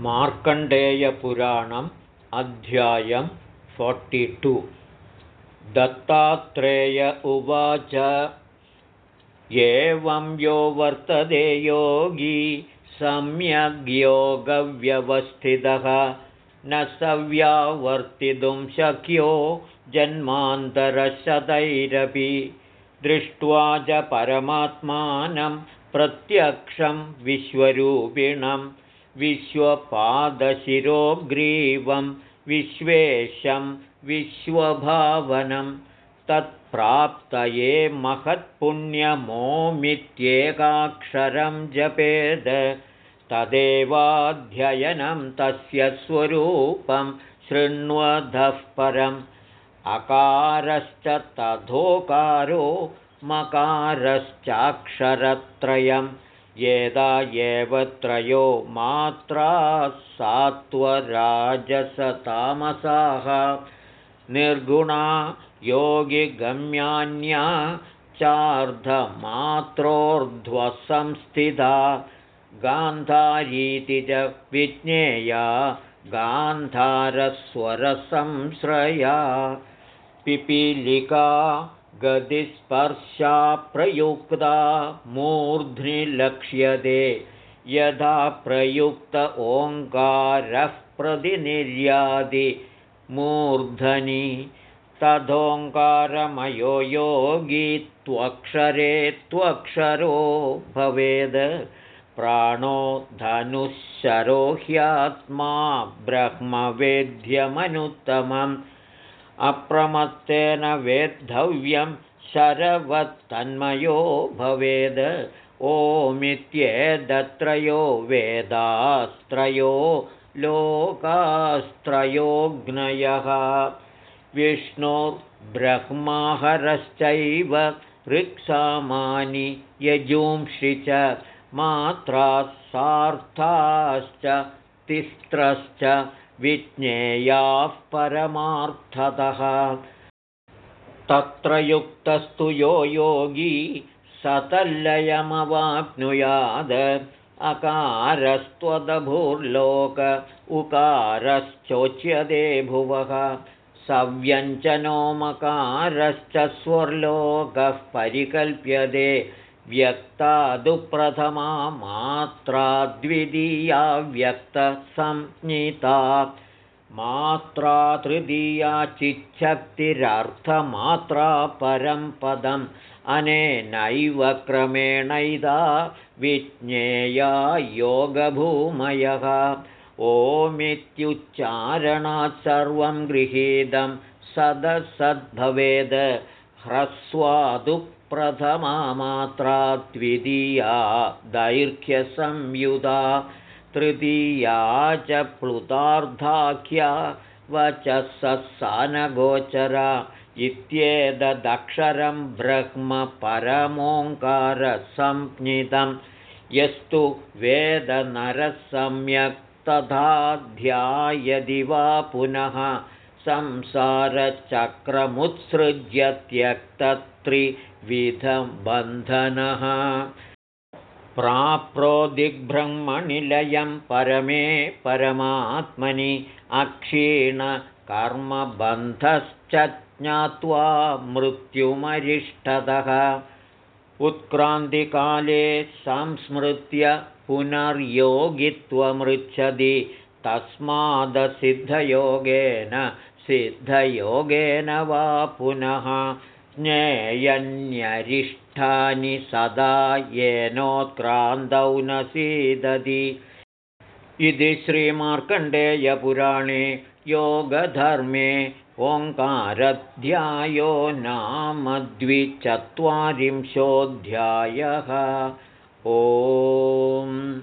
मार्कण्डेयपुराणम् अध्यायं फोर्टिटु दत्तात्रेय उवाच एवं यो वर्तते योगी सम्यग्योगव्यवस्थितः न सव्यावर्तितुं शक्यो जन्मान्तरशतैरपि। दृष्ट्वा च परमात्मानं प्रत्यक्षं विश्वरूपिणम् विश्वपादशिरोग्रीवं विश्वेशं विश्वभावनं तत्प्राप्तये महत्पुण्यमोमित्येकाक्षरं जपेद तदेवाध्ययनं तस्य स्वरूपं शृण्वधः परम् अकारश्च तथोकारो मकारश्चाक्षरत्रयम् येदा एव त्रयो मात्रा सात्वराजसतामसाः निर्गुणा योगिगम्यान्या चार्धमात्रोर्ध्वसंस्थिता गान्धारीति च विज्ञेया गान्धारस्वरसंश्रया पिपीलिका गतिस्पर्शा प्रयुक्ता मूर्ध्नि लक्ष्यते यथा प्रयुक्त ओङ्कारः प्रतिनिर्यादिमूर्धनि तथोङ्कारमयो योगी त्वक्षरे त्वक्षरो भवेद्। प्राणो धनुःशरो ह्यात्मा ब्रह्मवेद्यमनुत्तमम् अप्रमत्तेन वेद्धव्यं शरवत्तन्मयो भवेद्। ओमित्येदत्रयो वेदास्त्रयो लोकास्त्रयोऽग्नयः। विष्णुर्ब्रह्माहरश्चैव ऋक्सामानि यजूंषि च मात्राः सार्थाश्च तिस्त्रश्च विज्ञेयाः परमार्थतः। तत्र युक्तस्तु यो योगी सतल्लयमवाप्नुयाद। अकारस्त्वदभूर्लोक उकारश्चोच्यते भुवः। सव्यञ्जनोमकारश्च स्वर्लोकः परिकल्प्यते व्यक्तादुप्रथमा मात्रा द्वितीया व्यक्तसंज्ञिता मात्रा तृतीया चिच्छक्तिरर्थमात्रा परं पदम् अनेनैव क्रमेणैदा विज्ञेया योगभूमयः। ओमित्युच्चारणात् सर्वं गृहीतं सदसद्भवेद् ह्रस्वादु प्रथमा मात्रा द्वितीया दैर्घ्यसंयुधा तृतीया च प्लुतार्धाख्या वचससानगोचरा इत्येतदक्षरं ब्रह्म परमोङ्कारसंज्ञितं यस्तु वेदनरः सम्यक् तथा ध्यायदि वा पुनः संसारचक्रमुत्सृज्य त्यक्तत्रिविधं बन्धनः प्राप्रो दिग्ब्रह्मणिलयं परमे परमात्मनि अक्षीणकर्मबन्धश्च ज्ञात्वा मृत्युमरिष्टतः। उत्क्रान्तिकाले संस्मृत्य पुनर्योगित्वमृच्छति तस्मादसिद्धयोगेन सिद्धयोगेन वा पुनः ज्ञेयन्यरिष्ठानि सदा येनोत्क्रान्तौ न सीदति। इति श्रीमार्कण्डेयपुराणे योगधर्मे ओङ्कारध्यायो नाम द्विचत्वारिंशोऽध्यायः। ओम्